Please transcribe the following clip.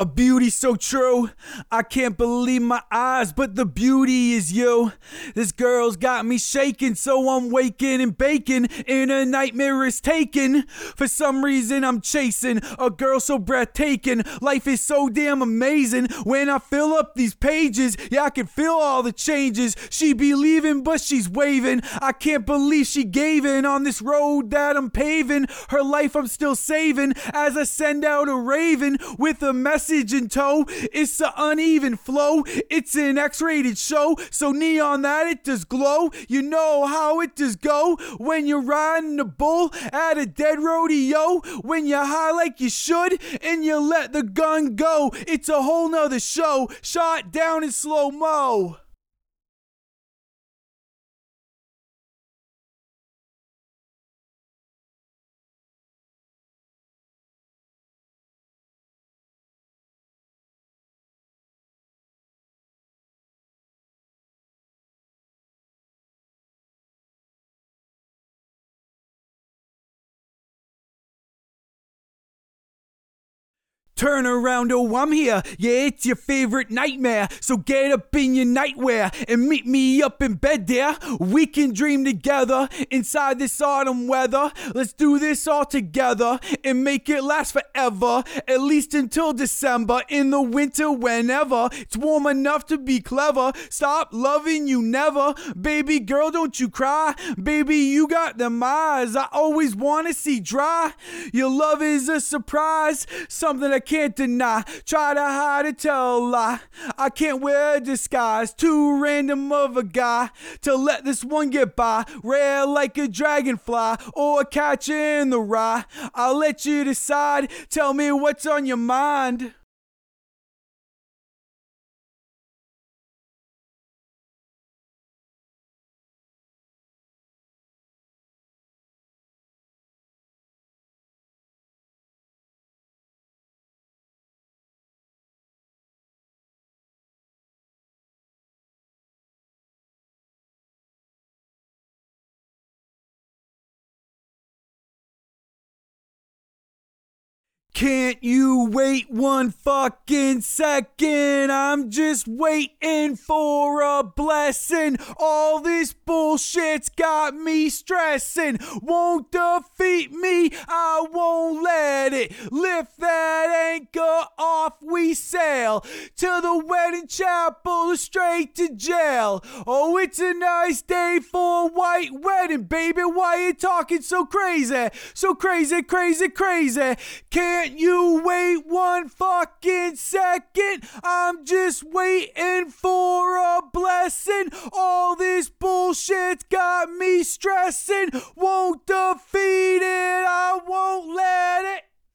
A beauty so true, I can't believe my eyes, but the beauty is you. This girl's got me shaking, so I'm waking and baking and a nightmare is taken. For some reason, I'm chasing a girl so breathtaking. Life is so damn amazing. When I fill up these pages, yeah, I can feel all the changes. She be leaving, but she's waving. I can't believe she gave in on this road that I'm paving. Her life I'm still saving as I send out a raven with a message message tow. It's an uneven flow. It's an X-rated show, so neon that it does glow. You know how it does go when you're riding a bull at a dead rodeo. When you're high like you should and you let the gun go. It's a whole nother show, shot down in slow mo. Turn around, oh, I'm here. Yeah, it's your favorite nightmare. So get up in your nightwear and meet me up in bed there. We can dream together inside this autumn weather. Let's do this all together and make it last forever. At least until December. In the winter, whenever it's warm enough to be clever. Stop loving you never. Baby girl, don't you cry. Baby, you got them eyes I always want to see dry. Your love is a surprise. Something I can't deny. Try to hide it, tell a lie. I can't wear a disguise. Too random of a guy to let this one get by. Rare like a dragonfly or catch in the rye. I'll let you decide. Tell me what's on your mind. Can't you wait one fucking second? I'm just waiting for a blessing. All this bullshit's got me stressing. Won't defeat me, I won't let it. Lift that anchor off, we sail to the wedding chapel, straight to jail. Oh, it's a nice day for a white wedding, baby. Why you talking so crazy? So crazy, crazy, crazy. Can't can you wait one fucking second? I'm just waiting for a blessing. All this bullshit got me stressing. Won't defeat it, I won't let